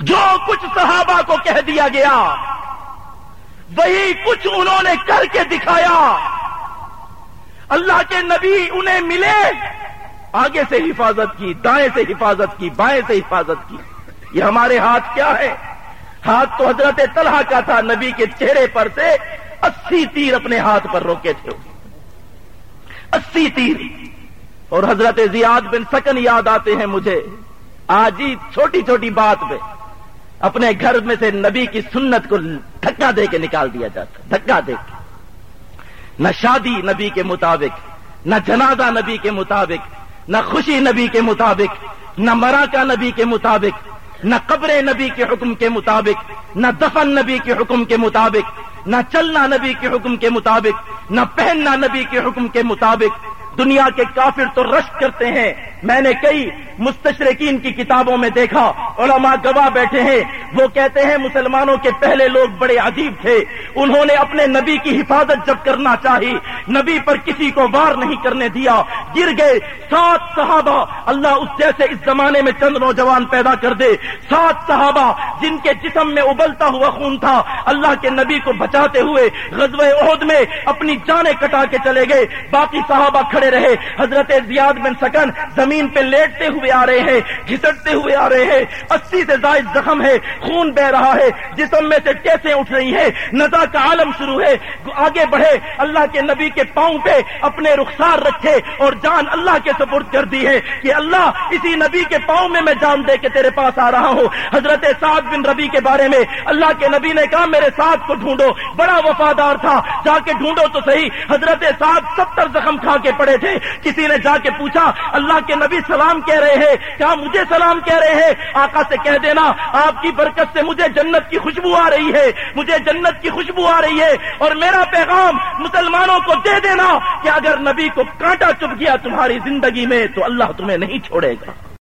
جو کچھ صحابہ کو کہہ دیا گیا، وہی کچھ انہوں نے کر کے دکھایا۔ اللہ کے نبی انہیں ملے، آگے سے حفاظت کی، دائیں سے حفاظت کی، بائیں سے حفاظت کی۔ یہ ہمارے ہاتھ کیا ہے؟ ہاتھ تو حضرت طلحہ کا تھا، نبی کے چہرے پر سے اسی تیر اپنے ہاتھ پر روکے تھے۔ اسی تیر۔ اور حضرت زیاد بن سکن یاد آتے ہیں مجھے۔ آج ہی چھوٹی چھوٹی بات پہ۔ اپنے گھر میں سے نبی کی سنت کو دھکا دے کے نکال دیا جاتا دھکا دے کے۔ نہ شادی نبی کے مطابق، نہ جنازہ نبی کے مطابق، نہ خوشی نبی کے مطابق، نہ مراکا نبی کے مطابق، نہ قبر نبی کے حکم کے مطابق، نہ دفن نبی کے حکم کے مطابق، نہ چلنا نبی کے حکم کے مطابق، نہ پہننا نبی کے حکم کے مطابق۔ دنیا کے کافر تو رشک کرتے ہیں۔ میں نے کئی مستشرقین کی کتابوں میں دیکھا۔ علماء گواہ بیٹھے ہیں۔ وہ کہتے ہیں مسلمانوں کے پہلے لوگ بڑے عجیب تھے۔ انہوں نے اپنے نبی کی حفاظت جب کرنا چاہی، نبی پر کسی کو وار نہیں کرنے دیا۔ گر گئے۔ سات صحابہ اللہ اس جیسے اس زمانے میں چند نوجوان پیدا کر دے۔ سات صحابہ جن کے جسم میں ابلتا ہوا خون تھا، اللہ کے نبی کو بچاتے ہوئے غزب عہد میں اپنی جانیں کٹا کے چلے گئے۔ باقی صحابہ کھڑے رہے۔ حضرت زیاد بن سکن زمین پہ لیٹتے ہوئے آ رہے ہیں، گھسٹتے ہوئے آ رہے ہیں۔ اسی سے زائد زخم ہے، خون بہ رہا ہے۔ جسم میں سے کیسے اٹھ رہی ہے نزا کا عالم شروع ہے۔ آگے بڑھے۔ اللہ کے نبی کے پاؤں پہ اپنے رخسار رکھے اور جان اللہ کے سپرد کر دی ہے کہ اللہ، اسی نبی کے پاؤں میں میں جان دے کے تیرے پاس آ رہا ہوں۔ حضرت سعد بن ربی کے بارے میں اللہ کے نبی نے کہا، میرے ساتھ کو ڈھونڈو۔ بڑا وفادار تھا۔ جا کے ڈھونڈو تو صحیح۔ حضرت سعد ستر زخم کھا کے پڑے تھے۔ کسی نے جا کے پوچھا، اللہ کے نبی سلام کہہ رہے ہیں؟ کیا مجھے سلام کہہ رہے ہیں۔ آقا سے کہہ دینا، آپ کی برکت سے مجھے جنت کی خوشبو آ رہی ہے، مجھے جنت کی خوشبو آ رہی ہے، اور میرا پیغام مسلمانوں کو دے دینا کہ اگر نبی کو کانٹا چپ گیا تمہاری زندگی میں، تو اللہ تمہیں نہیں چھوڑے گا۔